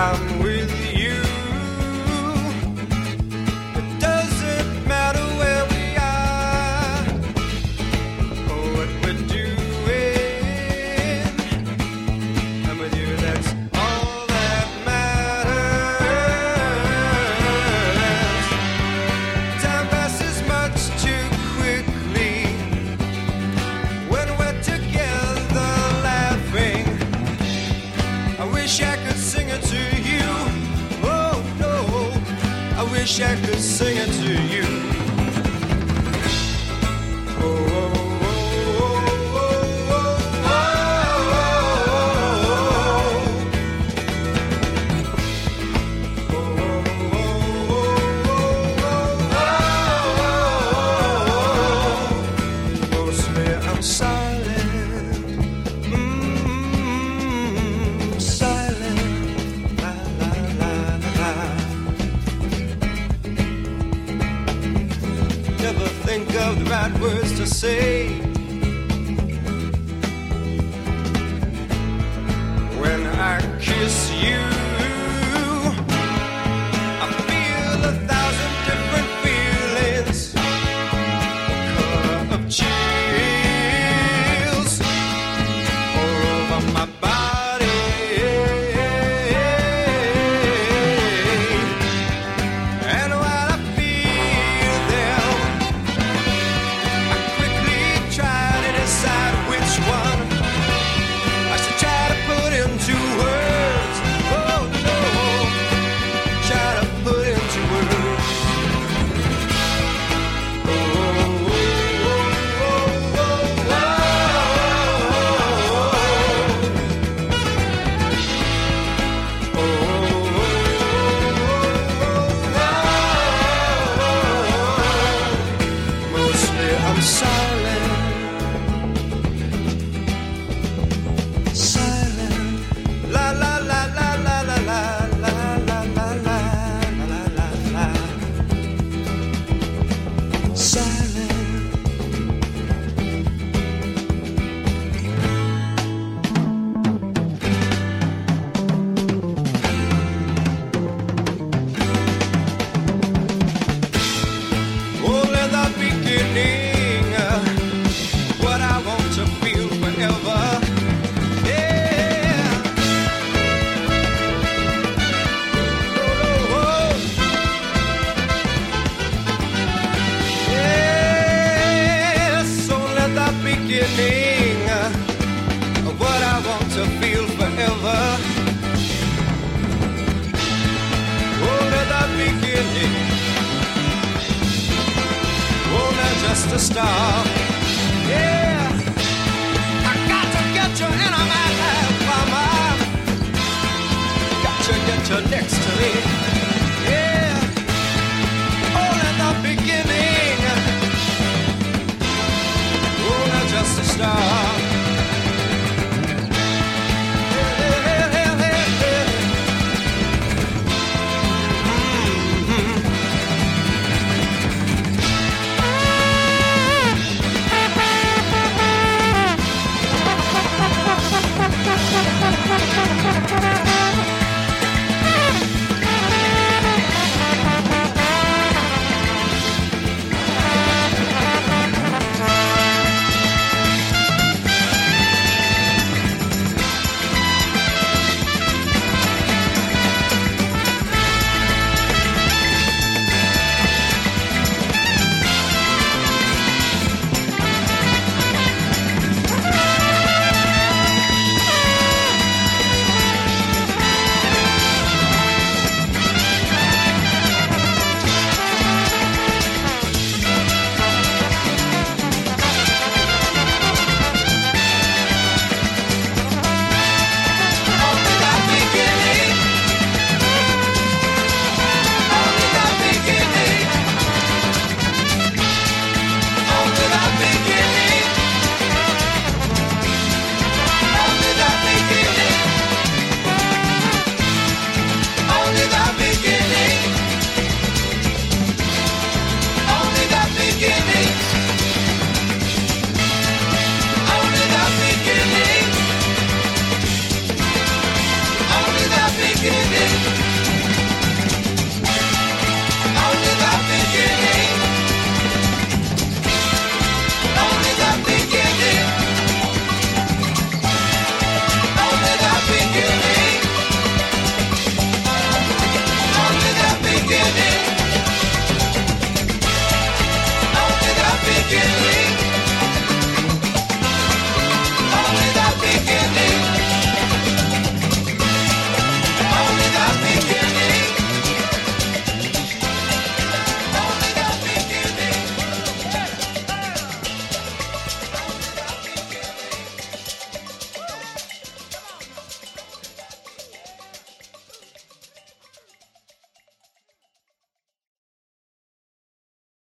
I'm wish I could to you. words to say. When I kiss you. everything. What I want to feel forever. Oh, to the beginning. Oh, not just a start. Yeah. I got to get you in my life, mama. Got to get you next.